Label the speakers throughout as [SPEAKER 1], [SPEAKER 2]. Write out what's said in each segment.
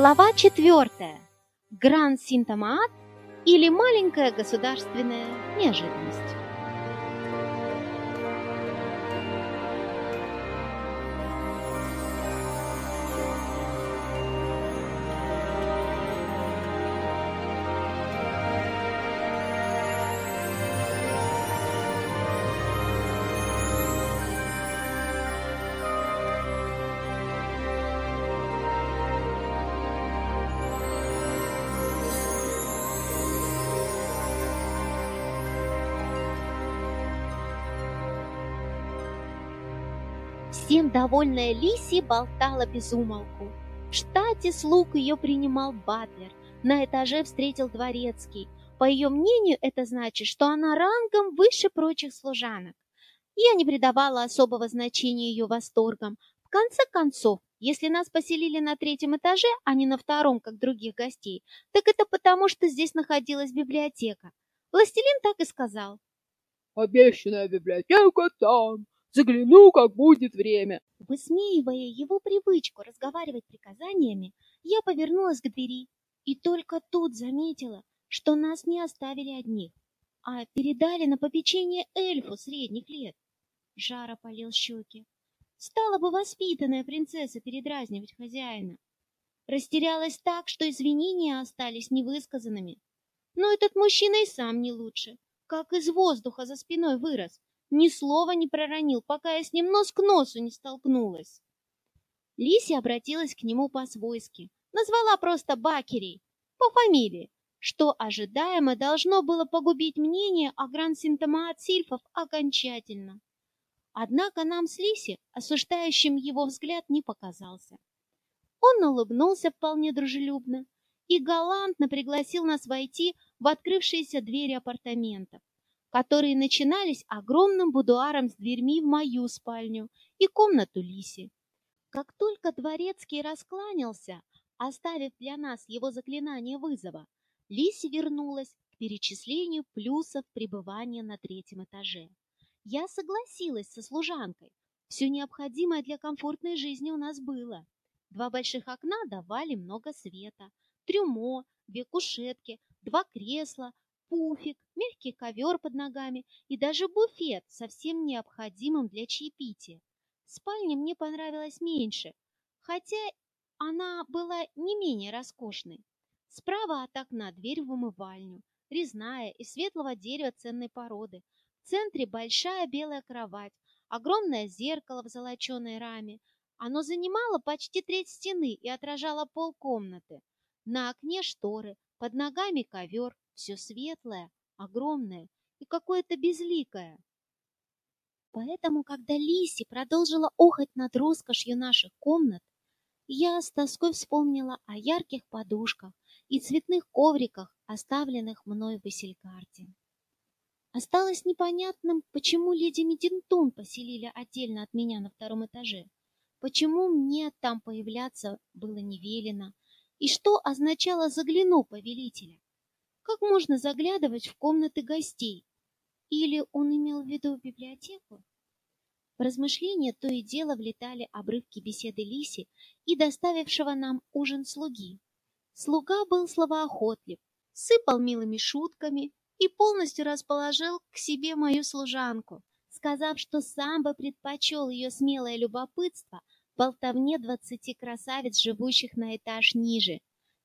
[SPEAKER 1] Глава четвертая. Гранд Синтомат или маленькая государственная неожиданность. Довольная Лиси болтала без умолку. В штате слуг ее принимал Батлер, на этаже встретил дворецкий. По ее мнению, это значит, что она рангом выше прочих служанок. Я не придавала особого значения ее восторгам. В конце концов, если нас поселили на третьем этаже, а не на втором, как других гостей, так это потому, что здесь находилась библиотека. Властелин так и сказал.
[SPEAKER 2] «Обещанная библиотека там, Загляну, как будет время.
[SPEAKER 1] Высмеивая его привычку разговаривать приказаниями, я повернулась к двери и только тут заметила, что нас не оставили одних, а передали на попечение эльфу средних лет. Жара полил щеки. Стала бы воспитанная принцесса передразнивать хозяина. Растерялась так, что извинения остались невысказанными. Но этот мужчина и сам не лучше, как из воздуха за спиной вырос, ни слова не проронил, пока я с ним нос к носу не столкнулась. Лиси обратилась к нему по-свойски, назвала просто Бакерей, по фамилии, что ожидаемо должно было погубить мнение о гранд-симптома от сильфов окончательно. Однако нам с Лиси осуждающим его взгляд не показался. Он улыбнулся вполне дружелюбно и галантно пригласил нас войти в открывшиеся двери апартаментов которые начинались огромным будуаром с дверьми в мою спальню и комнату Лиси. Как только дворецкий раскланялся, оставив для нас его заклинание вызова, Лиси вернулась к перечислению плюсов пребывания на третьем этаже. Я согласилась со служанкой. Все необходимое для комфортной жизни у нас было. Два больших окна давали много света, трюмо, две кушетки, два кресла, пуфик, мягкий ковер под ногами и даже буфет со всем необходимым для чаепития. Спальня мне понравилась меньше, хотя она была не менее роскошной. Справа от окна дверь в умывальню, резная из светлого дерева ценной породы. В центре большая белая кровать, огромное зеркало в золоченой раме. Оно занимало почти треть стены и отражало пол комнаты. На окне шторы, под ногами ковер, все светлое, огромное и какое-то безликое. Поэтому, когда Лиси продолжила охать над роскошью наших комнат, я с тоской вспомнила о ярких подушках и цветных ковриках, оставленных мной в Василькарте. Осталось непонятным, почему леди Мединтон поселили отдельно от меня на втором этаже, почему мне там появляться было не велено, и что означало «загляну повелителя». Как можно заглядывать в комнаты гостей? Или он имел в виду библиотеку? В размышления то и дело влетали обрывки беседы Лиси и доставившего нам ужин слуги. Слуга был словоохотлив, сыпал милыми шутками и полностью расположил к себе мою служанку, сказав, что сам бы предпочел ее смелое любопытство болтовне двадцати красавиц, живущих на этаж ниже,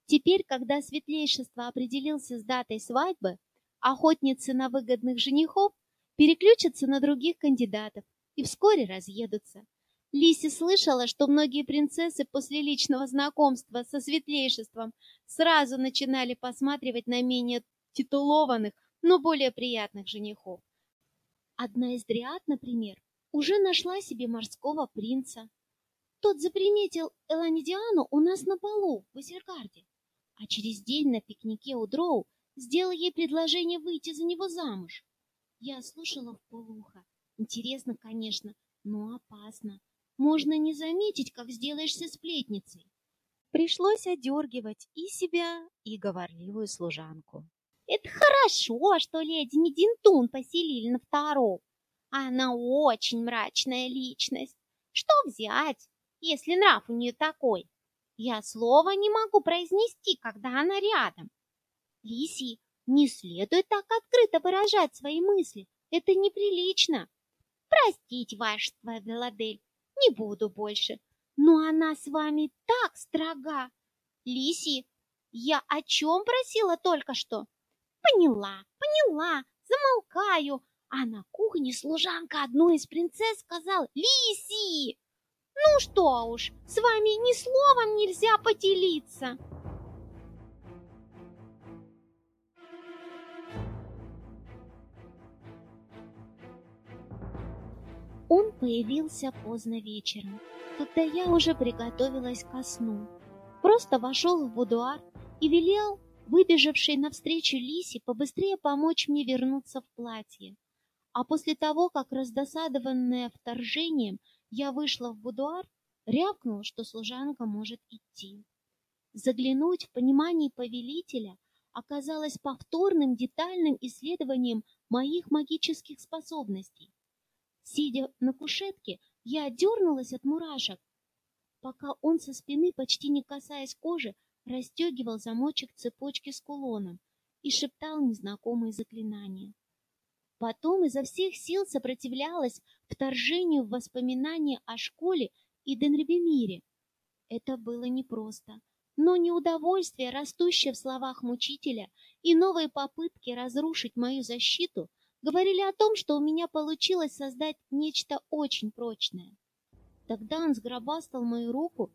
[SPEAKER 1] Теперь, когда светлейшество определился с датой свадьбы, охотницы на выгодных женихов переключатся на других кандидатов и вскоре разъедутся. Лиси слышала, что многие принцессы после личного знакомства со светлейшеством сразу начинали посматривать на менее титулованных, но более приятных женихов. Одна из дриад, например, уже нашла себе морского принца. Тот заприметил Эланидиану у нас на полу в Васергарде а через день на пикнике у Дроу сделал ей предложение выйти за него замуж. Я слушала в полухо. Интересно, конечно, но опасно. Можно не заметить, как сделаешься сплетницей. Пришлось одергивать и себя, и говорливую служанку. Это хорошо, что леди Нединтун поселили на втором. Она очень мрачная личность. Что взять, если нрав у нее такой? Я слова не могу произнести, когда она рядом. Лисий, не следует так открыто выражать свои мысли. Это неприлично. Простите, вашество, Веладель, не буду больше. Но она с вами так строга. Лиси, я о чем просила только что? Поняла, поняла, замолкаю. А на кухне служанка одной из принцесс сказала «Лиси!» Ну что уж, с вами ни словом нельзя поделиться. Он появился поздно вечером, когда я уже приготовилась ко сну. Просто вошел в будуар и велел выбежавшей навстречу Лисе побыстрее помочь мне вернуться в платье. А после того, как раздосадованная вторжением, я вышла в будуар, рявкнул, что служанка может идти. Заглянуть в понимание повелителя оказалось повторным детальным исследованием моих магических способностей. Сидя на кушетке, я дернулась от мурашек, пока он со спины, почти не касаясь кожи, расстегивал замочек цепочки с кулоном и шептал незнакомые заклинания. Потом изо всех сил сопротивлялась вторжению в воспоминания о школе и Денребемире. Это было непросто, но неудовольствие, растущее в словах мучителя, и новые попытки разрушить мою защиту говорили о том, что у меня получилось создать нечто очень прочное. Тогда он сгробастал мою руку,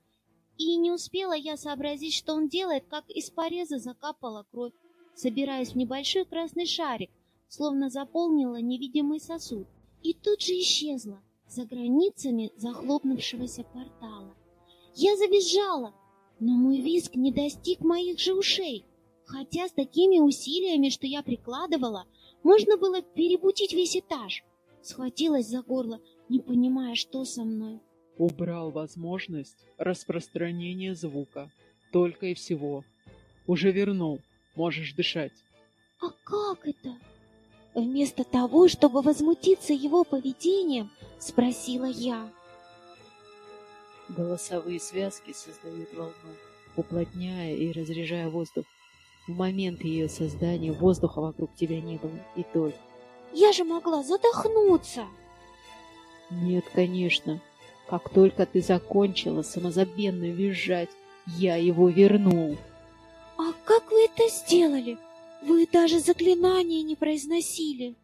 [SPEAKER 1] и не успела я сообразить, что он делает, как из пореза закапала кровь, собираясь в небольшой красный шарик, словно заполнила невидимый сосуд, и тут же исчезла за границами захлопнувшегося портала. Я завизжала, но мой визг не достиг моих же ушей, хотя с такими усилиями, что я прикладывала, можно было перебудить весь этаж. Схватилась за горло, не понимая, что со мной.
[SPEAKER 2] Убрал возможность распространения звука. Только и всего. Уже вернул. Можешь дышать.
[SPEAKER 1] А как это? Вместо того, чтобы возмутиться его поведением, спросила я.
[SPEAKER 3] Голосовые связки создают волну, уплотняя и разряжая воздух. В момент ее создания воздуха вокруг тебя не было, и только.
[SPEAKER 1] Я же могла задохнуться.
[SPEAKER 3] Нет, конечно. Как только ты закончила самозабвенно визжать, я его вернул.
[SPEAKER 1] А как вы это сделали? Вы даже заклинания не произносили.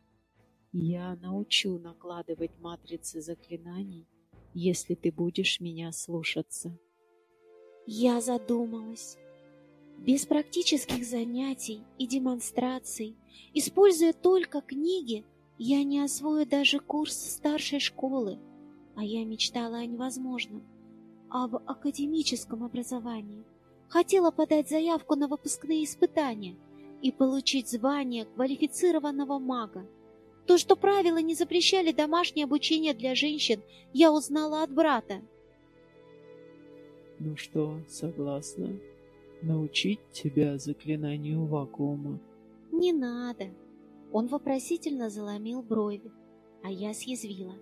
[SPEAKER 3] Я научу накладывать матрицы заклинаний, если ты будешь меня слушаться.
[SPEAKER 1] Я задумалась. Без практических занятий и демонстраций, используя только книги, я не освою даже курс старшей школы, а я мечтала о невозможном, об академическом образовании. Хотела подать заявку на выпускные испытания и получить звание квалифицированного мага. То, что правила не запрещали домашнее обучение для женщин, я узнала от брата.
[SPEAKER 2] Ну что, согласна? научить тебя заклинанию вакуума.
[SPEAKER 1] Не надо. Он вопросительно заломил брови, а я съязвила.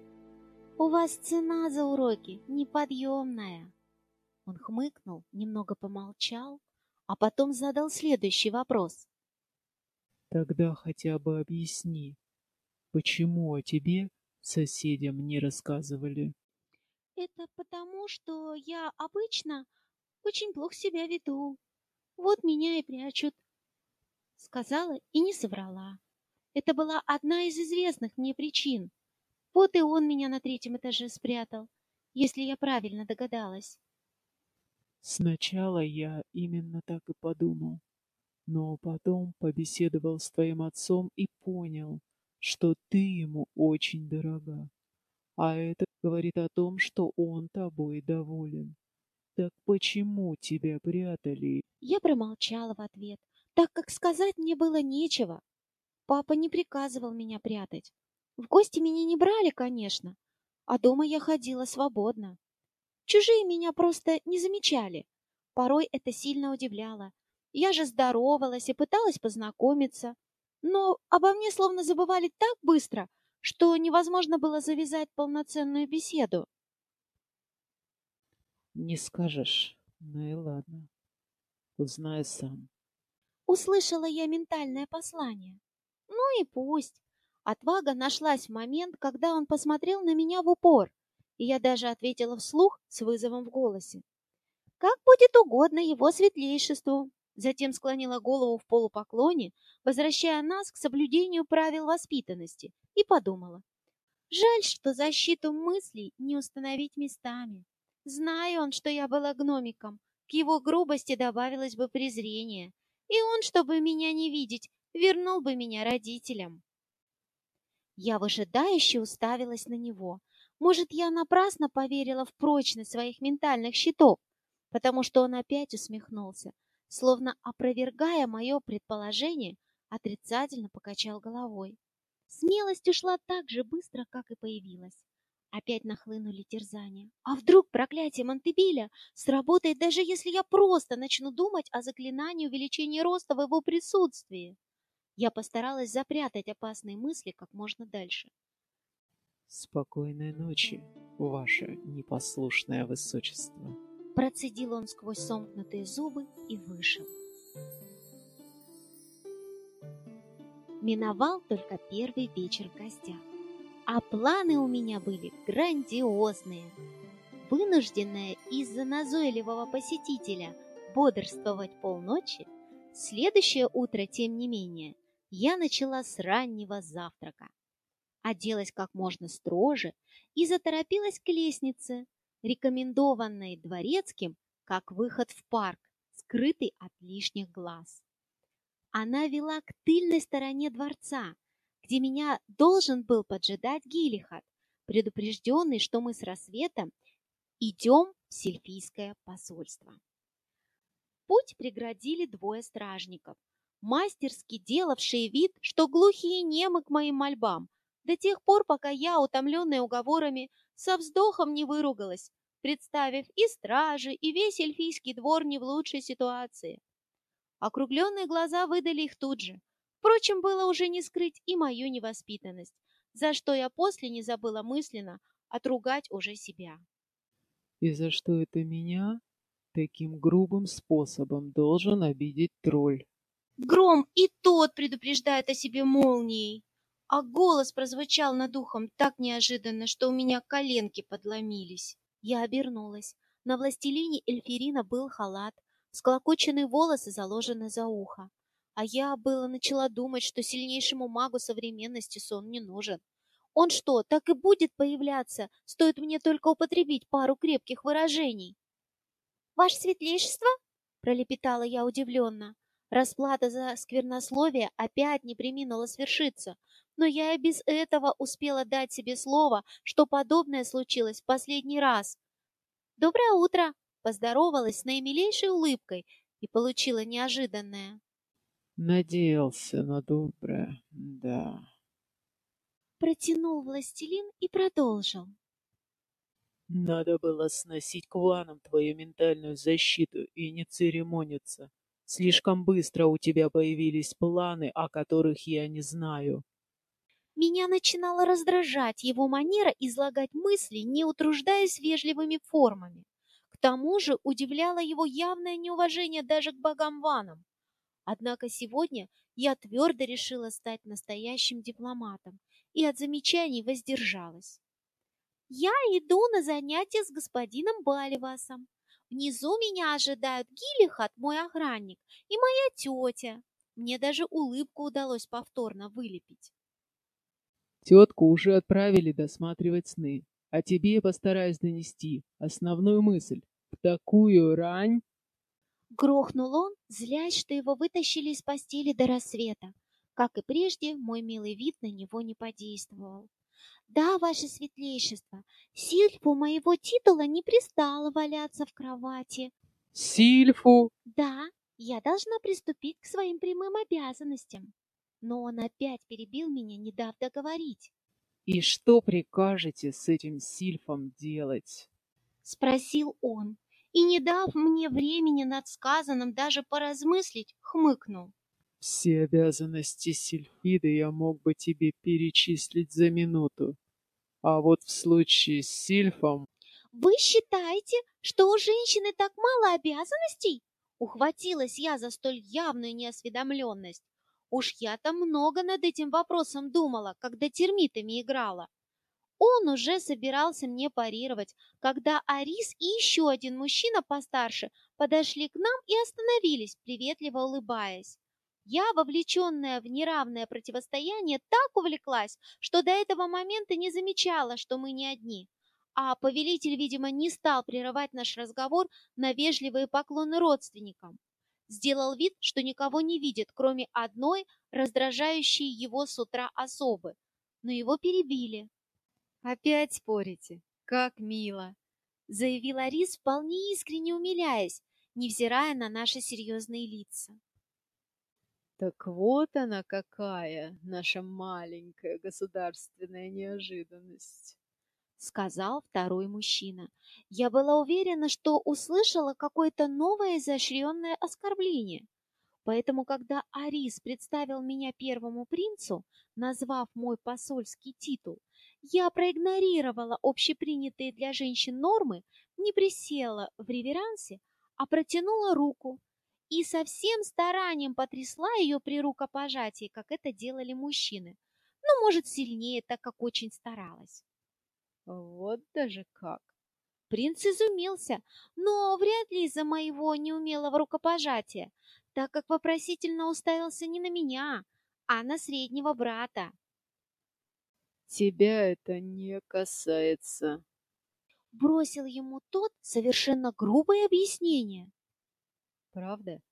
[SPEAKER 1] У вас цена за уроки неподъемная. Он хмыкнул, немного помолчал, а потом задал следующий вопрос.
[SPEAKER 2] Тогда хотя бы объясни, почему о тебе соседям не рассказывали?
[SPEAKER 1] Это потому, что я обычно очень плохо себя веду. Вот меня и прячут. Сказала и не соврала. Это была одна из известных мне причин. Вот и он меня на третьем этаже спрятал, если я правильно догадалась.
[SPEAKER 2] Сначала я именно так и подумал, но потом побеседовал с твоим отцом и понял, что ты ему очень дорога. А это говорит о том, что он тобой доволен. Так почему тебя прятали?
[SPEAKER 1] Я промолчала в ответ, так как сказать мне было нечего. Папа не приказывал меня прятать. В гости меня не брали, конечно, а дома я ходила свободно. Чужие меня просто не замечали. Порой это сильно удивляло. Я же здоровалась и пыталась познакомиться. Но обо мне словно забывали так быстро, что невозможно было завязать полноценную беседу.
[SPEAKER 3] Не скажешь.
[SPEAKER 2] Ну и ладно. Узнаю сам.
[SPEAKER 1] Услышала я ментальное послание. Ну и пусть. Отвага нашлась в момент, когда он посмотрел на меня в упор, и я даже ответила вслух с вызовом в голосе. «Как будет угодно его светлейшеству!» Затем склонила голову в полупоклоне, возвращая нас к соблюдению правил воспитанности, и подумала. Жаль, что защиту мыслей не установить местами. Знаю он, что я была гномиком, к его грубости добавилось бы презрение, и он, чтобы меня не видеть, вернул бы меня родителям. Я выжидающе уставилась на него. Может, я напрасно поверила в прочность своих ментальных щитов, потому что он опять усмехнулся, словно опровергая мое предположение, отрицательно покачал головой. Смелость ушла так же быстро, как и появилась. Опять нахлынули терзания. А вдруг проклятие Монтебиля сработает, даже если я просто начну думать о заклинании увеличения роста в его присутствии? Я постаралась запрятать опасные мысли как можно дальше.
[SPEAKER 2] Спокойной ночи, ваше непослушное высочество.
[SPEAKER 1] Процедил он сквозь сомкнутые зубы и вышел. Миновал только первый вечер в гостях. А планы у меня были грандиозные. Вынужденная из-за назойливого посетителя бодрствовать полночи, следующее утро, тем не менее, я начала с раннего завтрака. Оделась как можно строже и заторопилась к лестнице, рекомендованной дворецким как выход в парк, скрытый от лишних глаз. Она вела к тыльной стороне дворца, где меня должен был поджидать Гилихат, предупрежденный, что мы с рассветом идем в сельфийское посольство. Путь преградили двое стражников, мастерски делавшие вид, что глухие немы к моим мольбам, до тех пор, пока я, утомленная уговорами, со вздохом не выругалась, представив и стражи, и весь эльфийский двор не в лучшей ситуации. Округленные глаза выдали их тут же, Впрочем, было уже не скрыть и мою невоспитанность, за что я после не забыла мысленно отругать уже себя.
[SPEAKER 2] И за что это меня таким грубым способом должен обидеть тролль?
[SPEAKER 1] Гром и тот предупреждает о себе молнией. А голос прозвучал над ухом так неожиданно, что у меня коленки подломились. Я обернулась. На властелине Эльферина был халат, склокоченные волосы заложены за ухо. А я было начала думать, что сильнейшему магу современности сон не нужен. Он что, так и будет появляться, стоит мне только употребить пару крепких выражений? «Ваше светлейшество?» — пролепетала я удивленно. Расплата за сквернословие опять не приминула свершиться, но я и без этого успела дать себе слово, что подобное случилось в последний раз. «Доброе утро!» — поздоровалась с наимилейшей улыбкой и получила неожиданное.
[SPEAKER 2] Надеялся на доброе, да.
[SPEAKER 1] Протянул властелин и продолжил.
[SPEAKER 2] Надо было сносить кланам твою ментальную защиту и не церемониться. Слишком быстро у тебя появились планы, о которых я не знаю.
[SPEAKER 1] Меня начинала раздражать его манера излагать мысли, не утруждаясь вежливыми формами. К тому же удивляло его явное неуважение даже к богам-ванам. Однако сегодня я твердо решила стать настоящим дипломатом и от замечаний воздержалась. Я иду на занятия с господином Баливасом. Внизу меня ожидают Гилихат, мой охранник, и моя тетя. Мне даже улыбку удалось повторно вылепить.
[SPEAKER 2] Тетку уже отправили досматривать сны, а тебе я постараюсь донести основную мысль. В такую рань
[SPEAKER 1] Грохнул он, злясь, что его вытащили из постели до рассвета. Как и прежде, мой милый вид на него не подействовал. Да, ваше светлейшество, Сильфу моего титула не пристало валяться в кровати.
[SPEAKER 2] Сильфу?
[SPEAKER 1] Да, я должна приступить к своим прямым обязанностям. Но он опять перебил меня, не дав договорить.
[SPEAKER 2] И что прикажете с этим Сильфом делать?
[SPEAKER 1] Спросил он, и, не дав мне времени над сказанным даже поразмыслить, хмыкнул.
[SPEAKER 2] Все обязанности Сильфиды я мог бы тебе перечислить за минуту. А вот в случае с Сильфом...
[SPEAKER 1] вы считаете, что у женщины так мало обязанностей? Ухватилась я за столь явную неосведомленность. Уж я-то много над этим вопросом думала, когда термитами играла. Он уже собирался мне парировать, когда Арис и еще один мужчина постарше подошли к нам и остановились, приветливо улыбаясь. Я, вовлеченная в неравное противостояние, так увлеклась, что до этого момента не замечала, что мы не одни. А повелитель, видимо, не стал прерывать наш разговор на вежливые поклоны родственникам. Сделал вид, что никого не видит, кроме одной, раздражающей его с утра особы. Но его перебили.
[SPEAKER 3] «Опять спорите? Как мило!»
[SPEAKER 1] заявила Рис, вполне искренне умиляясь, невзирая на наши серьезные лица.
[SPEAKER 3] Так вот она какая, наша маленькая государственная неожиданность
[SPEAKER 1] сказал второй мужчина. Я была уверена, что услышала какое-то новое изощренное оскорбление. Поэтому, когда Арис представил меня первому принцу, назвав мой посольский титул, я проигнорировала общепринятые для женщин нормы, не присела в реверансе, а протянула руку и со всем старанием потрясла ее при рукопожатии, как это делали мужчины. Ну, может, сильнее, так как очень старалась.
[SPEAKER 3] Вот даже как.
[SPEAKER 1] Принц изумился, но вряд ли из-за моего неумелого рукопожатия, так как вопросительно уставился не на меня, а на среднего брата.
[SPEAKER 3] Тебя это не касается.
[SPEAKER 1] Бросил ему тот совершенно грубое объяснение.
[SPEAKER 3] Правда?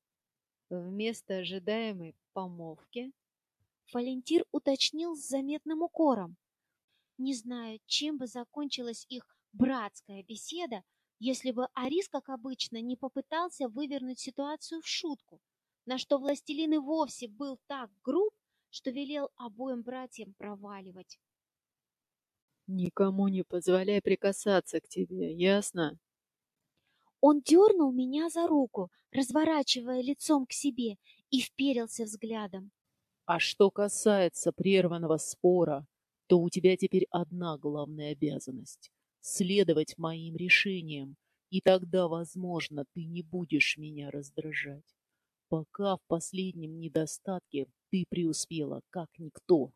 [SPEAKER 3] Вместо ожидаемой помолвки
[SPEAKER 1] Валентир уточнил с заметным укором. Не знаю, чем бы закончилась их братская беседа, если бы Арис, как обычно, не попытался вывернуть ситуацию в шутку, на что властелин и вовсе был так груб, что велел обоим братьям проваливать.
[SPEAKER 3] «Никому не позволяй прикасаться к тебе, ясно?»
[SPEAKER 1] Он дернул меня за руку, разворачивая лицом к себе, и вперился взглядом.
[SPEAKER 2] «А что касается прерванного спора, то у тебя теперь одна главная обязанность — следовать моим решениям, и тогда, возможно, ты не будешь меня раздражать. Пока в последнем недостатке ты преуспела, как никто.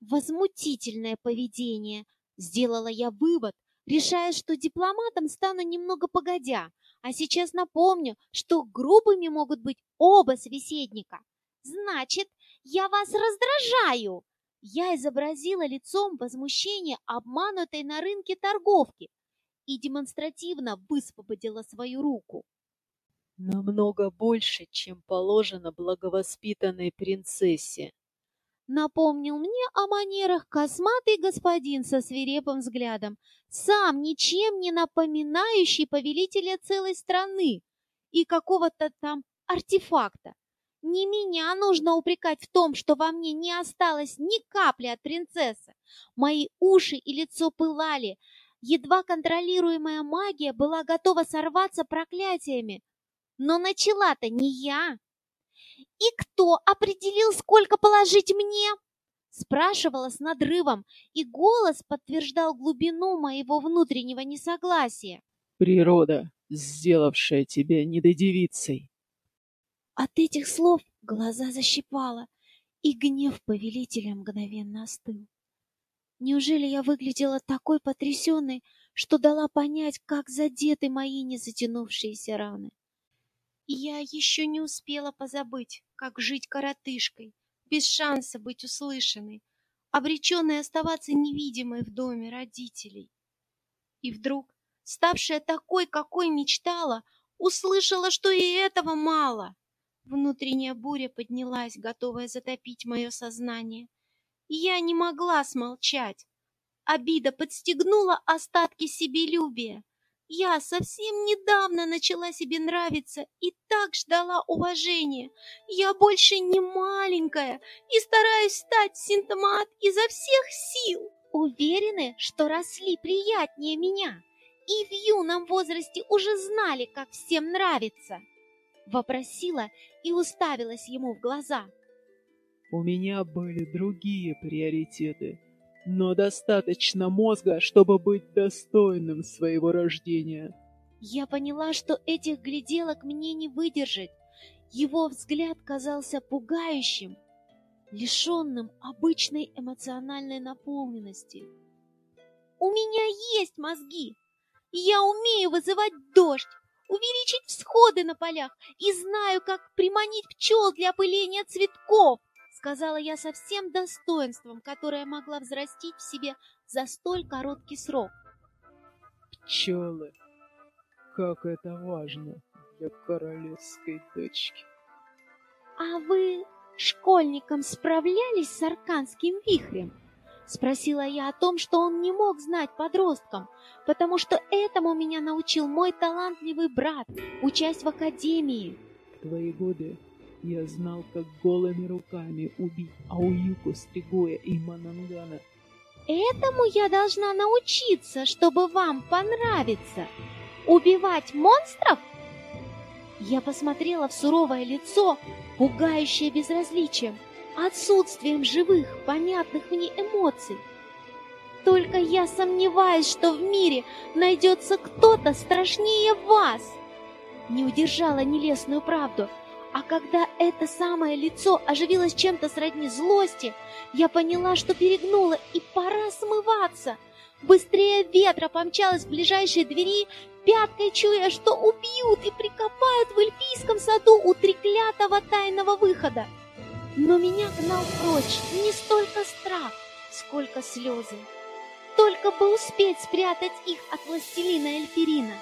[SPEAKER 1] Возмутительное поведение. Сделала я вывод, решая, что дипломатом стану немного погодя, а сейчас напомню, что грубыми могут быть оба собеседника. Значит, я вас раздражаю. Я изобразила лицом возмущение обманутой на рынке торговки и демонстративно высвободила свою руку.
[SPEAKER 3] Намного больше, чем положено благовоспитанной принцессе.
[SPEAKER 1] Напомнил мне о манерах косматый господин со свирепым взглядом, сам ничем не напоминающий повелителя целой страны и какого-то там артефакта. Не меня нужно упрекать в том, что во мне не осталось ни капли от принцессы. Мои уши и лицо пылали. Едва контролируемая магия была готова сорваться проклятиями. Но начала-то не я. «И кто определил, сколько положить мне?» Спрашивала с надрывом, и голос подтверждал глубину моего внутреннего несогласия.
[SPEAKER 2] «Природа, сделавшая тебя недодевицей,
[SPEAKER 1] от этих слов глаза защипало, и гнев повелителя мгновенно остыл. Неужели я выглядела такой потрясенной, что дала понять, как задеты мои незатянувшиеся раны? Я еще не успела позабыть, как жить коротышкой, без шанса быть услышанной, обреченной оставаться невидимой в доме родителей. И вдруг, ставшая такой, какой мечтала, услышала, что и этого мало. Внутренняя буря поднялась, готовая затопить мое сознание. Я не могла смолчать. Обида подстегнула остатки себелюбия. Я совсем недавно начала себе нравиться и так ждала уважения. Я больше не маленькая и стараюсь стать синтомат изо всех сил. Уверены, что росли приятнее меня и в юном возрасте уже знали, как всем нравится. Вопросила и уставилась ему в глаза.
[SPEAKER 2] У меня были другие приоритеты. но достаточно мозга, чтобы быть достойным своего рождения.
[SPEAKER 1] Я поняла, что этих гляделок мне не выдержать. Его взгляд казался пугающим, лишенным обычной эмоциональной наполненности. У меня есть мозги, я умею вызывать дождь, увеличить всходы на полях и знаю, как приманить пчел для опыления цветков, сказала я со всем достоинством, которое могла взрастить в себе за столь короткий срок.
[SPEAKER 2] Пчелы, как это важно для королевской дочки.
[SPEAKER 1] А вы школьникам справлялись с арканским вихрем? Спросила я о том, что он не мог знать подросткам, потому что этому меня научил мой талантливый брат, учась в академии.
[SPEAKER 2] В твои годы я знал, как голыми руками убить Ауюку, Стригоя и Манангана.
[SPEAKER 1] Этому я должна научиться, чтобы вам понравиться. Убивать монстров? Я посмотрела в суровое лицо, пугающее безразличием, отсутствием живых, понятных мне эмоций. Только я сомневаюсь, что в мире найдется кто-то страшнее вас. Не удержала нелестную правду, а когда это самое лицо оживилось чем-то сродни злости, я поняла, что перегнула и пора смываться. Быстрее ветра помчалась в ближайшие двери, пяткой чуя, что убьют и прикопают в эльфийском саду у треклятого тайного выхода. Но меня гнал прочь не столько страх, сколько слезы. Только бы успеть спрятать их от властелина Эльферина.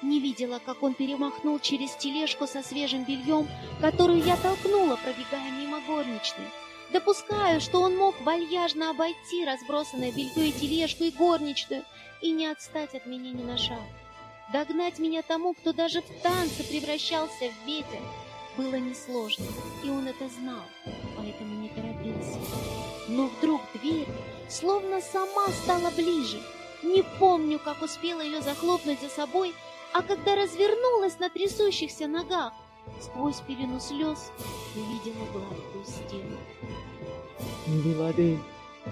[SPEAKER 1] Не видела, как он перемахнул через тележку со свежим бельем, которую я толкнула, пробегая мимо горничной. Допускаю, что он мог вальяжно обойти разбросанное белье и тележку и горничную и не отстать от меня ни на шаг. Догнать меня тому, кто даже в танце превращался в ветер, было несложно, и он это знал, поэтому не торопился. Но вдруг дверь словно сама стала ближе. Не помню, как успела ее захлопнуть за собой, а когда развернулась на трясущихся ногах, сквозь пелену слез увидела гладкую стену.
[SPEAKER 2] Виладель,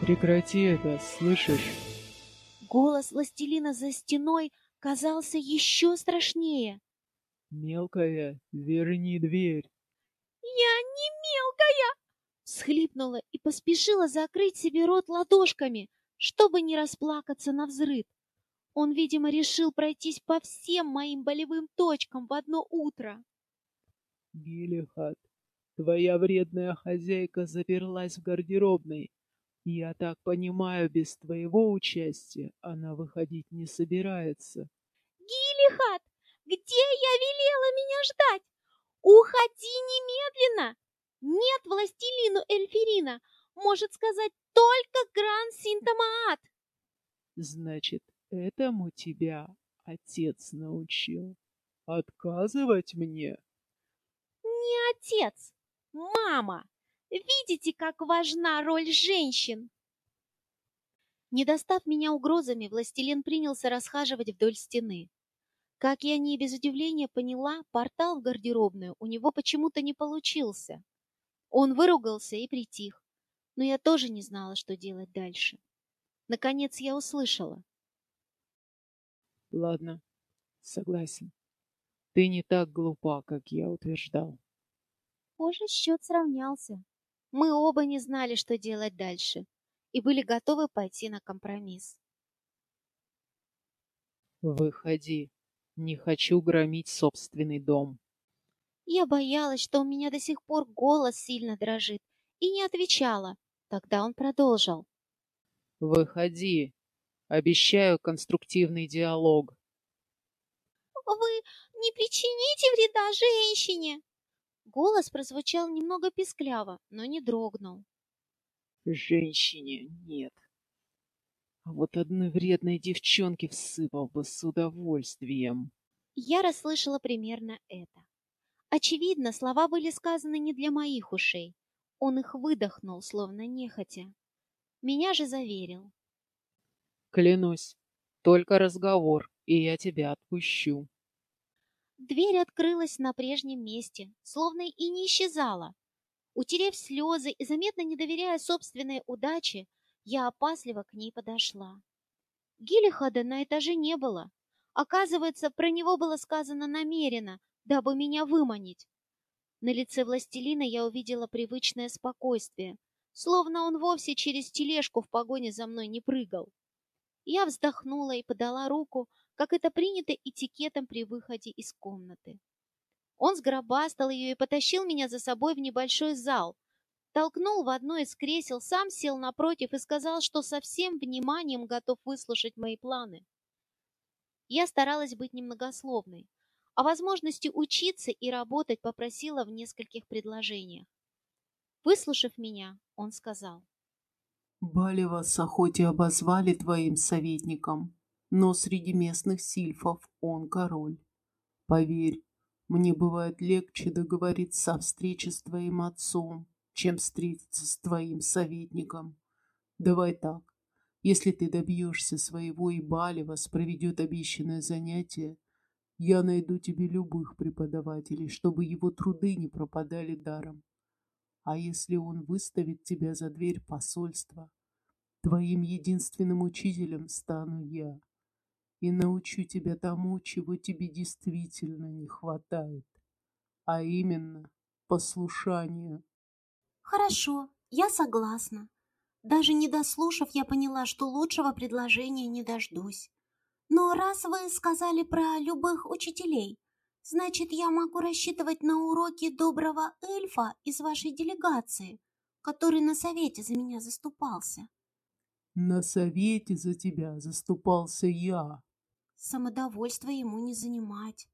[SPEAKER 2] прекрати это, слышишь?
[SPEAKER 1] Голос властелина за стеной казался еще страшнее.
[SPEAKER 2] Мелкая, верни дверь.
[SPEAKER 1] Я не мелкая! Схлипнула и поспешила закрыть себе рот ладошками, чтобы не расплакаться на взрыв. Он, видимо, решил пройтись по всем моим болевым точкам в одно утро.
[SPEAKER 2] Гелихат, твоя вредная хозяйка заперлась в гардеробной. Я так понимаю, без твоего участия она выходить не собирается.
[SPEAKER 1] Гилихат, где я велела меня ждать? Уходи немедленно! Нет властелину Эльферина, может сказать только Гран Синтамаат.
[SPEAKER 2] Значит, этому тебя отец научил. Отказывать мне?
[SPEAKER 1] Не отец, мама. Видите, как важна роль женщин? Не достав меня угрозами, властелин принялся расхаживать вдоль стены. Как я не без удивления поняла, портал в гардеробную у него почему-то не получился. Он выругался и притих, но я тоже не знала, что делать дальше. Наконец я услышала.
[SPEAKER 2] Ладно, согласен. Ты не так глупа, как я утверждал.
[SPEAKER 1] Позже счет сравнялся. Мы оба не знали, что делать дальше, и были готовы пойти на компромисс.
[SPEAKER 2] Выходи. Не хочу громить собственный дом.
[SPEAKER 1] Я боялась, что у меня до сих пор голос сильно дрожит, и не отвечала. Тогда он продолжил.
[SPEAKER 2] Выходи. Обещаю конструктивный диалог.
[SPEAKER 1] Вы не причините вреда женщине? Голос прозвучал немного пискляво, но не дрогнул.
[SPEAKER 2] Женщине нет. А вот одной вредной девчонке всыпал бы с удовольствием.
[SPEAKER 1] Я расслышала примерно это. Очевидно, слова были сказаны не для моих ушей. Он их выдохнул, словно нехотя. Меня же заверил.
[SPEAKER 2] Клянусь, только разговор, и я тебя отпущу.
[SPEAKER 1] Дверь открылась на прежнем месте, словно и не исчезала. Утерев слезы и заметно не доверяя собственной удаче, Я опасливо к ней подошла. Гиллихада на этаже не было. Оказывается, про него было сказано намеренно, дабы меня выманить. На лице властелина я увидела привычное спокойствие, словно он вовсе через тележку в погоне за мной не прыгал. Я вздохнула и подала руку, как это принято этикетом при выходе из комнаты. Он сгробастал ее и потащил меня за собой в небольшой зал, толкнул в одно из кресел, сам сел напротив и сказал, что со всем вниманием готов выслушать мои планы. Я старалась быть немногословной. О возможности учиться и работать попросила в нескольких предложениях. Выслушав меня, он сказал.
[SPEAKER 4] Баливаса хоть и обозвали твоим советником, но среди местных сильфов он король. Поверь, мне бывает легче договориться о встрече с твоим отцом, чем встретиться с твоим советником. Давай так. Если ты добьешься своего и Баливас проведет обещанное занятие, я найду тебе любых преподавателей, чтобы его труды не пропадали даром. А если он выставит тебя за дверь посольства, твоим единственным учителем стану я и научу тебя тому, чего тебе действительно не хватает, а именно послушанию.
[SPEAKER 1] Хорошо, я согласна. Даже не дослушав, я поняла, что лучшего предложения не дождусь. Но раз вы сказали про любых учителей, значит, я могу рассчитывать на уроки доброго эльфа из вашей делегации, который на совете за меня заступался.
[SPEAKER 4] На совете за тебя заступался я.
[SPEAKER 1] Самодовольство ему не занимать.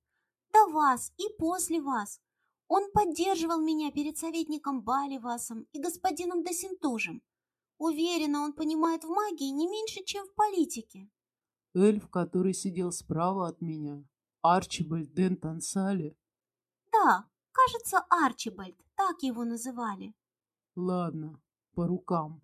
[SPEAKER 1] До вас и после вас. Он поддерживал меня перед советником Баливасом и господином Досинтужем. Уверена, он понимает в магии не меньше, чем в политике.
[SPEAKER 4] Эльф, который сидел справа от меня, Арчибальд Ден Тансали.
[SPEAKER 1] Да, кажется, Арчибальд, так его называли.
[SPEAKER 4] Ладно, по рукам.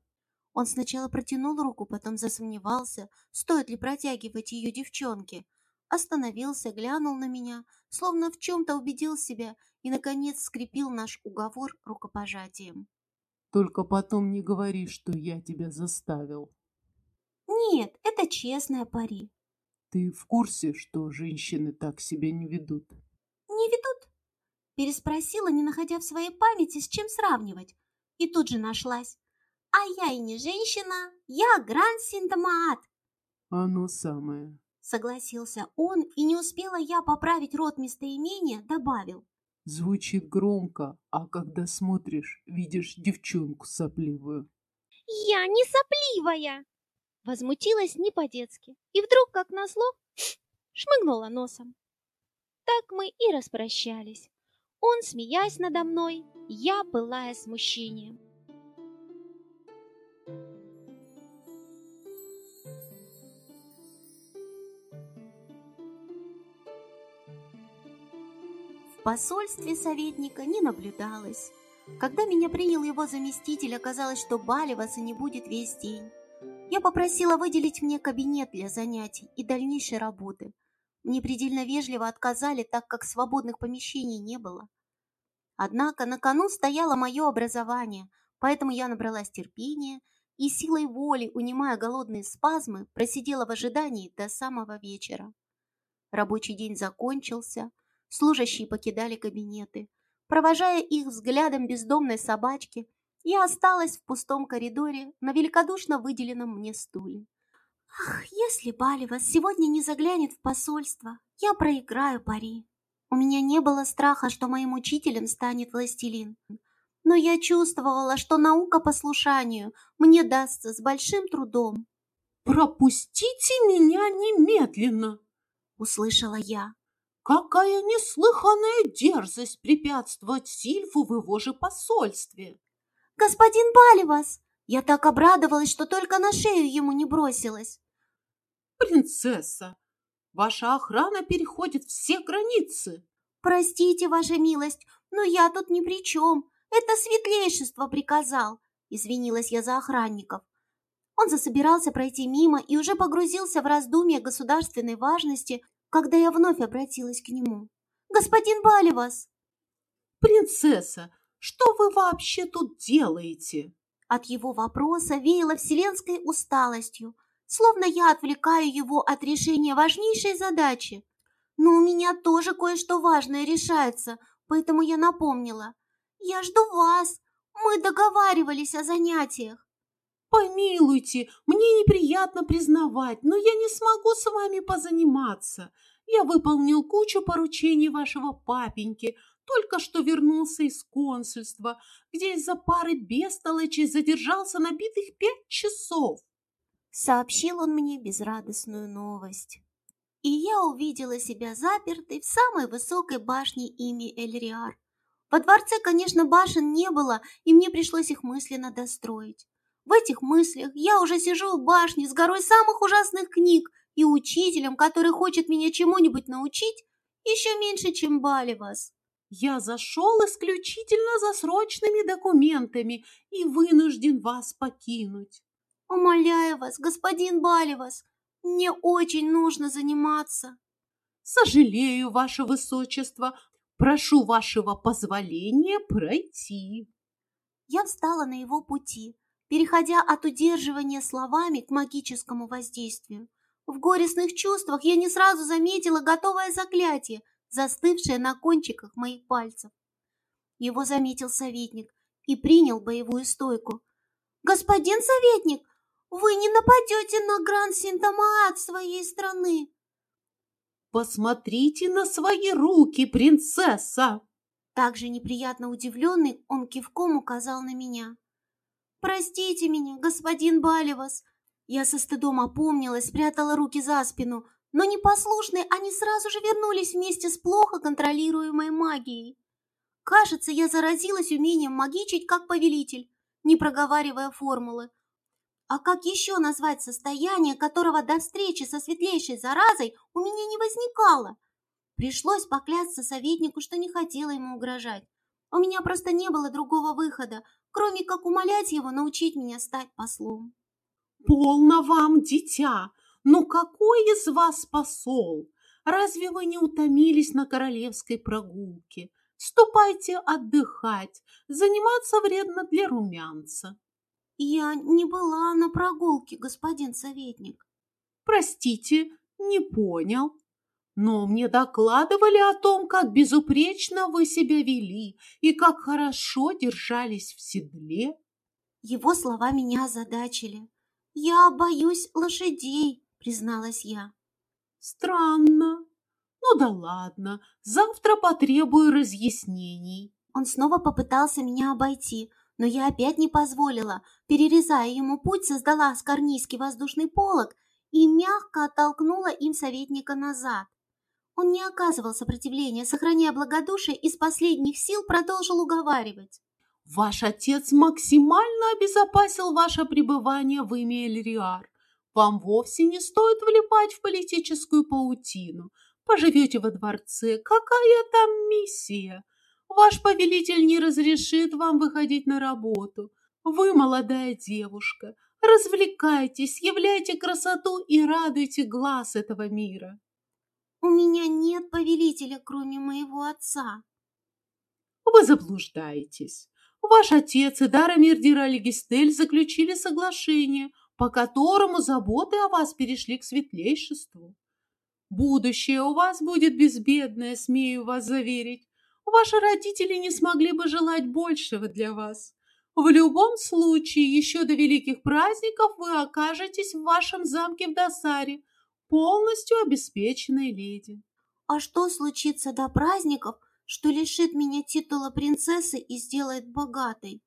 [SPEAKER 1] Он сначала протянул руку, потом засомневался, стоит ли протягивать ее девчонке. Остановился, глянул на меня, словно в чем-то убедил себя и, наконец, скрепил наш уговор рукопожатием.
[SPEAKER 4] Только потом не говори, что я тебя заставил.
[SPEAKER 1] Нет, это честная пари.
[SPEAKER 4] Ты в курсе, что женщины так себя не ведут?
[SPEAKER 1] Не ведут? Переспросила, не находя в своей памяти, с чем сравнивать. И тут же нашлась. А я и не женщина, я Гранд Синтомаат.
[SPEAKER 4] Оно самое.
[SPEAKER 1] Согласился он, и не успела я поправить род местоимения, добавил.
[SPEAKER 4] Звучит громко, а когда смотришь, видишь девчонку сопливую.
[SPEAKER 1] Я не сопливая! Возмутилась не по-детски. И вдруг, как назло, шмыгнула носом. Так мы и распрощались. Он, смеясь надо мной, я, пылая смущением. Посольстве советника не наблюдалось. Когда меня принял его заместитель, оказалось, что Баливаса не будет весь день. Я попросила выделить мне кабинет для занятий и дальнейшей работы. Мне предельно вежливо отказали, так как свободных помещений не было. Однако на кону стояло мое образование, поэтому я набралась терпения и силой воли, унимая голодные спазмы, просидела в ожидании до самого вечера. Рабочий день закончился – Служащие покидали кабинеты. Провожая их взглядом бездомной собачки, я осталась в пустом коридоре на великодушно выделенном мне стуле. Ах, если Баливас сегодня не заглянет в посольство, я проиграю пари. У меня не было страха, что моим учителем станет властелин. Но я чувствовала, что наука послушанию мне дастся с большим трудом.
[SPEAKER 5] «Пропустите меня немедленно!» — услышала я. Какая неслыханная дерзость препятствовать Сильфу в его же посольстве!
[SPEAKER 1] Господин Баливас! Я так обрадовалась, что только на шею ему не бросилась.
[SPEAKER 5] Принцесса, ваша охрана переходит все границы.
[SPEAKER 1] Простите, ваша милость, но я тут ни при чем. Это светлейшество приказал, извинилась я за охранников. Он засобирался пройти мимо и уже погрузился в раздумья государственной важности, когда я вновь обратилась к нему. «Господин Баливас!»
[SPEAKER 5] «Принцесса, что вы вообще тут делаете?»
[SPEAKER 1] От его вопроса веяло вселенской усталостью, словно я отвлекаю его от решения важнейшей задачи. Но у меня тоже кое-что важное решается, поэтому я напомнила. Я жду вас. Мы договаривались о занятиях.
[SPEAKER 4] Помилуйте, мне неприятно признавать, но я не смогу с вами позаниматься. Я выполнил кучу поручений вашего папеньки, только что вернулся из консульства, где из-за пары бестолочей задержался на битых пять часов.
[SPEAKER 1] Сообщил он мне безрадостную новость. И я увидела себя запертой в самой высокой башне ими Эльриар. Во дворце, конечно, башен не было, и мне пришлось их мысленно достроить. В этих мыслях я уже сижу в башне с горой самых ужасных книг и учителем, который хочет меня чему-нибудь научить, еще меньше, чем Баливас.
[SPEAKER 4] Я зашел исключительно за срочными документами и вынужден вас покинуть.
[SPEAKER 1] Умоляю вас, господин Баливас, мне очень нужно заниматься.
[SPEAKER 4] Сожалею, ваше высочество, прошу вашего позволения пройти.
[SPEAKER 1] Я встала на его пути, переходя от удерживания словами к магическому воздействию. В горестных чувствах я не сразу заметила готовое заклятие, застывшее на кончиках моих пальцев. Его заметил советник и принял боевую стойку. «Господин советник, вы не нападете на Гранд-Синтомаат своей страны?»
[SPEAKER 4] «Посмотрите на свои руки, принцесса!»
[SPEAKER 1] Также неприятно удивленный, он кивком указал на меня. «Простите меня, господин Баливас!» Я со стыдом опомнилась, спрятала руки за спину, но непослушные они сразу же вернулись вместе с плохо контролируемой магией. Кажется, я заразилась умением магичить как повелитель, не проговаривая формулы. А как еще назвать состояние, которого до встречи со светлейшей заразой у меня не возникало? Пришлось поклясться советнику, что не хотела ему угрожать. У меня просто не было другого выхода, кроме как умолять его научить меня стать послом.
[SPEAKER 4] «Полно вам, дитя! Ну какой из вас посол? Разве вы не утомились на королевской прогулке? Ступайте отдыхать, заниматься вредно для румянца».
[SPEAKER 1] «Я не была на прогулке, господин советник».
[SPEAKER 4] «Простите, не понял. Но мне докладывали о том, как безупречно вы себя вели и как хорошо держались в седле».
[SPEAKER 1] Его слова меня озадачили. «Я боюсь лошадей», — призналась я.
[SPEAKER 4] «Странно. Ну да ладно, завтра потребую разъяснений».
[SPEAKER 1] Он снова попытался меня обойти, но я опять не позволила. Перерезая ему путь, создала скорнийский воздушный полог и мягко оттолкнула им советника назад. Он не оказывал сопротивления, сохраняя благодушие, и с последних сил продолжил уговаривать.
[SPEAKER 4] Ваш отец максимально обезопасил ваше пребывание в имя Эльриар. Вам вовсе не стоит влипать в политическую паутину. Поживете во дворце. Какая там миссия? Ваш повелитель не разрешит вам выходить на работу. Вы молодая девушка. Развлекайтесь, являйте красоту и радуйте глаз этого мира.
[SPEAKER 1] У меня нет повелителя, кроме моего отца.
[SPEAKER 4] Вы заблуждаетесь. Ваш отец и Дарамир Диралигистель заключили соглашение, по которому заботы о вас перешли к светлейшеству. Будущее у вас будет безбедное, смею вас заверить. Ваши родители не смогли бы желать большего для вас. В любом случае, еще до великих праздников вы окажетесь в вашем замке в Досаре, полностью обеспеченной леди.
[SPEAKER 1] А что случится до праздников, что лишит меня титула принцессы и сделает богатой.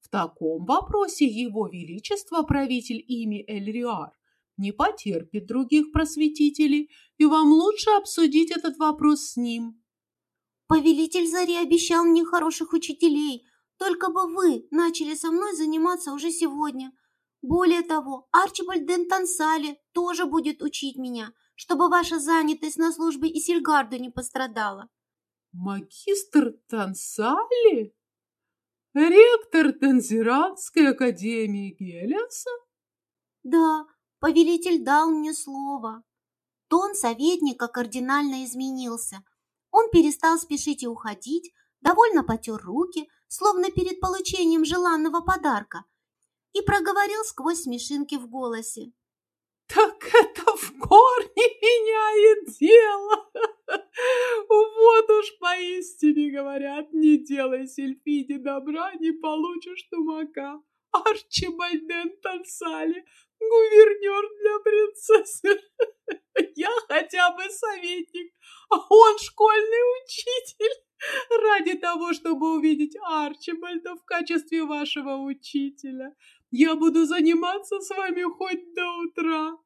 [SPEAKER 4] В таком вопросе его величество, правитель ими Эльриар, не потерпит других просветителей, и вам лучше обсудить этот вопрос с ним.
[SPEAKER 1] Повелитель Зари обещал мне хороших учителей, только бы вы начали со мной заниматься уже сегодня. Более того, Арчибальд Ден Тансали тоже будет учить меня, чтобы ваша занятость на службе и Сильгарду не пострадала.
[SPEAKER 4] Магистр Тансали? Ректор Танзиранской академии Гелиоса?
[SPEAKER 1] Да, повелитель дал мне слово. Тон советника кардинально изменился. Он перестал спешить и уходить, довольно потер руки, словно перед получением желанного подарка, и проговорил сквозь смешинки в голосе.
[SPEAKER 4] Так это в корне меняет дело. Вот уж поистине говорят, не делай сельфиде добра, не получишь тумака. Арчибальден Тансали, гувернер для принцессы. Я хотя бы советник, а он школьный учитель. Ради того, чтобы увидеть Арчибальда в качестве вашего учителя, я буду заниматься с вами хоть до утра.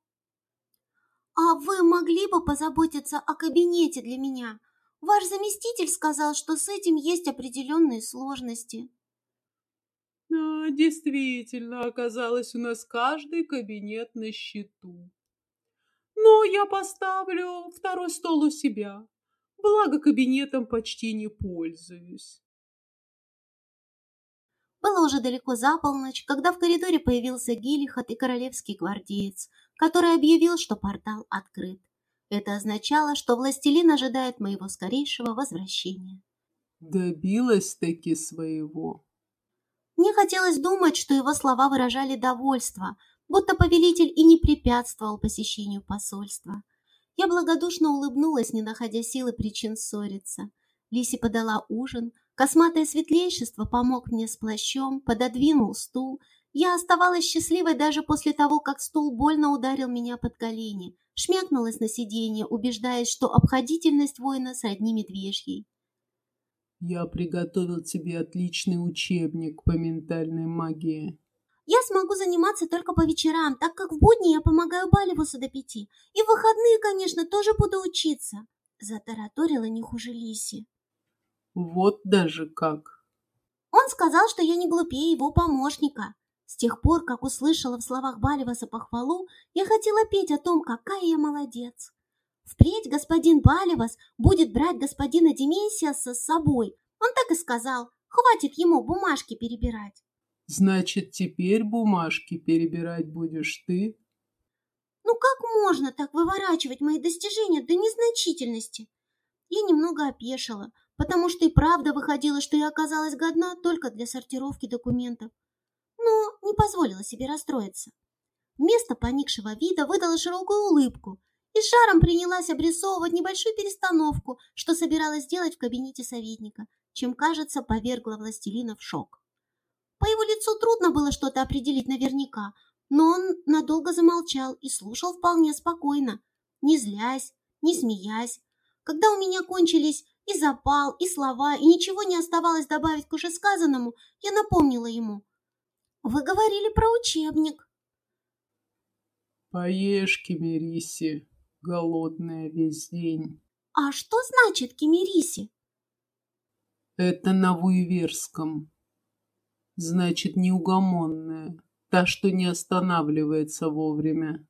[SPEAKER 1] А вы могли бы позаботиться о кабинете для меня? Ваш заместитель сказал, что с этим есть определенные сложности.
[SPEAKER 4] А, действительно, оказалось у нас каждый кабинет на счету. Но я поставлю второй стол у себя. Благо, кабинетом почти не пользуюсь.
[SPEAKER 1] Было уже далеко за полночь, когда в коридоре появился Гилихат и королевский гвардеец, который объявил, что портал открыт. Это означало, что властелин ожидает моего скорейшего возвращения.
[SPEAKER 4] Добилась-таки своего.
[SPEAKER 1] Мне хотелось думать, что его слова выражали довольство, будто повелитель и не препятствовал посещению посольства. Я благодушно улыбнулась, не находя силы причин ссориться. Лиси подала ужин, Косматое светлейшество помог мне с плащом, пододвинул стул. Я оставалась счастливой даже после того, как стул больно ударил меня под колени. Шмякнулась на сиденье, убеждаясь, что обходительность воина сродни медвежьей.
[SPEAKER 4] «Я приготовил тебе отличный учебник по ментальной магии»,
[SPEAKER 1] я смогу заниматься только по вечерам, так как в будни я помогаю Баливусу до пяти. И в выходные, конечно, тоже буду учиться. Затараторила не хуже Лиси.
[SPEAKER 4] Вот даже как.
[SPEAKER 1] Он сказал, что я не глупее его помощника. С тех пор, как услышала в словах Баливаса похвалу, я хотела петь о том, какая я молодец. Впредь господин Баливас будет брать господина Деменсиаса с собой. Он так и сказал, хватит ему бумажки перебирать.
[SPEAKER 4] Значит, теперь бумажки перебирать будешь ты?
[SPEAKER 1] Ну как можно так выворачивать мои достижения до незначительности? Я немного опешила, потому что и правда выходило, что я оказалась годна только для сортировки документов. Но не позволила себе расстроиться. Вместо поникшего вида выдала широкую улыбку и с жаром принялась обрисовывать небольшую перестановку, что собиралась сделать в кабинете советника, чем, кажется, повергла властелина в шок. По его лицу трудно было что-то определить наверняка, но он надолго замолчал и слушал вполне спокойно, не злясь, не смеясь. Когда у меня кончились и запал, и слова, и ничего не оставалось добавить к уже сказанному, я напомнила ему. Вы говорили про учебник.
[SPEAKER 4] Поешь, Кемериси, голодная весь день.
[SPEAKER 1] А что значит Кемериси?
[SPEAKER 4] Это на вуеверском. Значит, неугомонная, та, что не останавливается вовремя.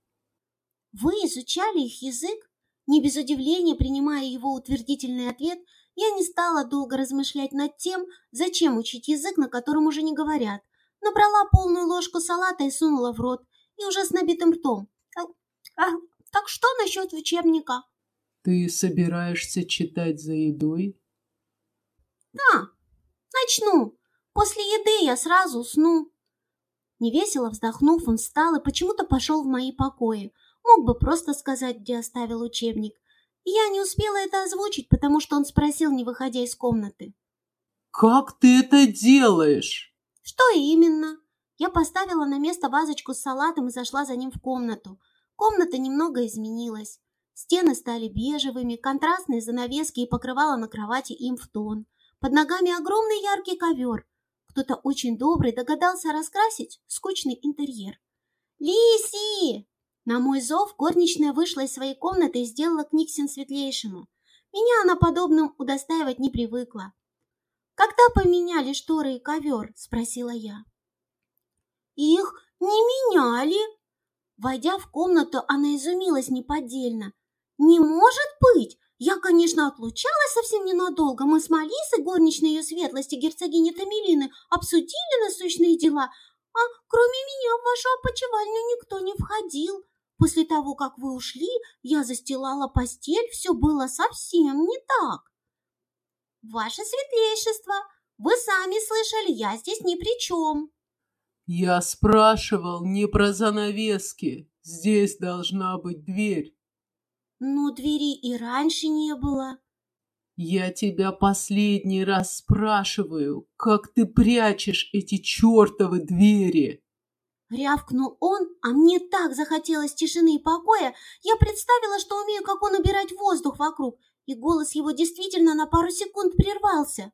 [SPEAKER 1] Вы изучали их язык? Не без удивления, принимая его утвердительный ответ, я не стала долго размышлять над тем, зачем учить язык, на котором уже не говорят. Набрала полную ложку салата и сунула в рот, и уже с набитым ртом. А, а, так что насчет учебника?
[SPEAKER 4] Ты собираешься читать за едой?
[SPEAKER 1] Да, начну. После еды я сразу усну. Невесело вздохнув, он встал и почему-то пошел в мои покои, Мог бы просто сказать, где оставил учебник. Я не успела это озвучить, потому что он спросил, не выходя из комнаты.
[SPEAKER 4] «Как ты это делаешь?»
[SPEAKER 1] «Что именно?» Я поставила на место вазочку с салатом и зашла за ним в комнату. Комната немного изменилась. Стены стали бежевыми, контрастные занавески и покрывала на кровати им в тон. Под ногами огромный яркий ковер. Кто-то очень добрый догадался раскрасить скучный интерьер. «Лиси!» На мой зов горничная вышла из своей комнаты и сделала Книксин светлейшему. Меня она подобным удостаивать не привыкла. «Когда поменяли шторы и ковер?» – спросила я. «Их не меняли!» Войдя в комнату, она изумилась неподдельно. «Не может быть! Я, конечно, отлучалась совсем ненадолго. Мы с Малисой, горничной ее светлости, герцогини Тамилины, обсудили насущные дела, а кроме меня в вашу опочивальню никто не входил. После того, как вы ушли, я застилала постель, все было совсем не так. Ваше светлейшество, вы сами слышали, я здесь ни при чем.
[SPEAKER 4] Я спрашивал не про занавески. Здесь должна быть дверь.
[SPEAKER 1] Но двери и раньше не было.
[SPEAKER 4] Я тебя последний раз спрашиваю, как ты прячешь эти чертовы двери?
[SPEAKER 1] Рявкнул он, а мне так захотелось тишины и покоя, я представила, что умею, как он убирать воздух вокруг, и голос его действительно на пару секунд прервался.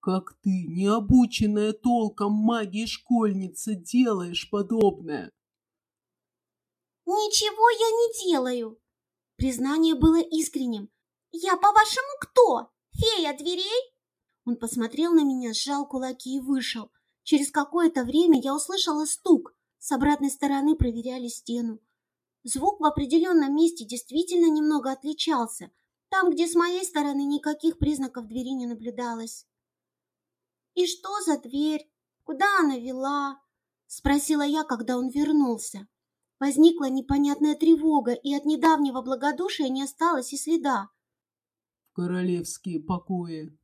[SPEAKER 4] Как ты, необученная толком магии школьница, делаешь подобное?
[SPEAKER 1] Ничего я не делаю. Признание было искренним. Я, по-вашему, кто? Фея дверей? Он посмотрел на меня, сжал кулаки и вышел. Через какое-то время я услышала стук. С обратной стороны проверяли стену. Звук в определенном месте действительно немного отличался. Там, где с моей стороны никаких признаков двери не наблюдалось. «И что за дверь? Куда она вела?» — спросила я, когда он вернулся. Возникла непонятная тревога, и от недавнего благодушия не осталось и следа.
[SPEAKER 4] «В королевские покои»,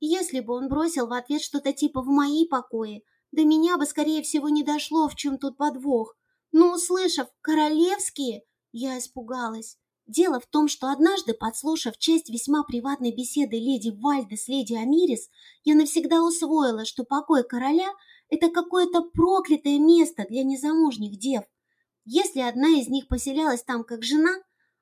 [SPEAKER 1] если бы он бросил в ответ что-то типа «в мои покои», до меня бы, скорее всего, не дошло, в чем тут подвох. Но, услышав «королевские», я испугалась. Дело в том, что однажды, подслушав часть весьма приватной беседы леди Вальды с леди Амирис, я навсегда усвоила, что покой короля – это какое-то проклятое место для незамужних дев. Если одна из них поселялась там как жена,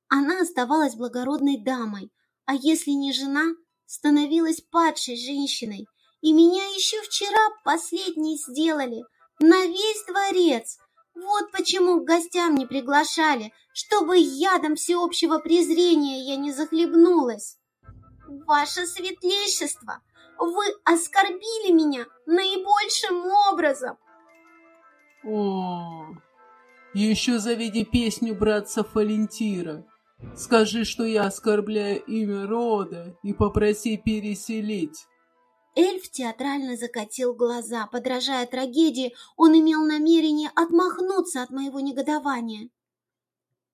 [SPEAKER 1] она оставалась благородной дамой, а если не жена – становилась падшей женщиной, и меня еще вчера последней сделали на весь дворец. Вот почему к гостям не приглашали, чтобы ядом всеобщего презрения я не захлебнулась. Ваше светлейшество, вы оскорбили меня наибольшим образом.
[SPEAKER 4] О, еще заведи песню братца Фалентира. Скажи, что я оскорбляю имя рода, и попроси переселить.
[SPEAKER 1] Эльф театрально закатил глаза, подражая трагедии, он имел намерение отмахнуться от моего негодования.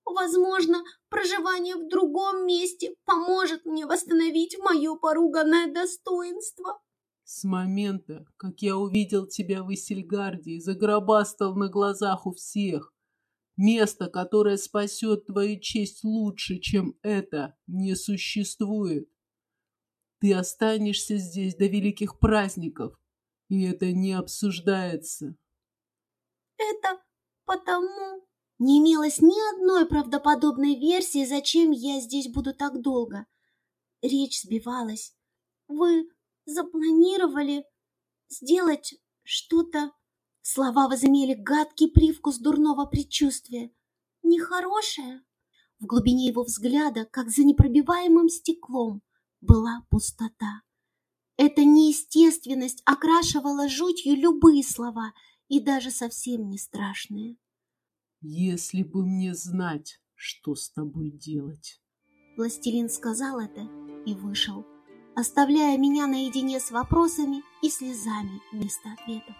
[SPEAKER 1] Возможно, проживание в другом месте поможет мне восстановить мое поруганное достоинство.
[SPEAKER 4] С момента, как я увидел тебя в Исельгарде и загробастал на глазах у всех, Место, которое спасет твою честь лучше, чем это, не существует. Ты останешься здесь до великих праздников, и это не обсуждается.
[SPEAKER 1] Это потому... Не имелось ни одной правдоподобной версии, зачем я здесь буду так долго. Речь сбивалась. Вы запланировали сделать что-то Слова возымели гадкий привкус дурного предчувствия. Нехорошее. В глубине его взгляда, как за непробиваемым стеклом, была пустота. Эта неестественность окрашивала жутью любые слова, и даже совсем не страшные.
[SPEAKER 4] «Если бы мне знать, что с тобой делать!»
[SPEAKER 1] Властелин сказал это и вышел, оставляя меня наедине с вопросами и слезами вместо ответов.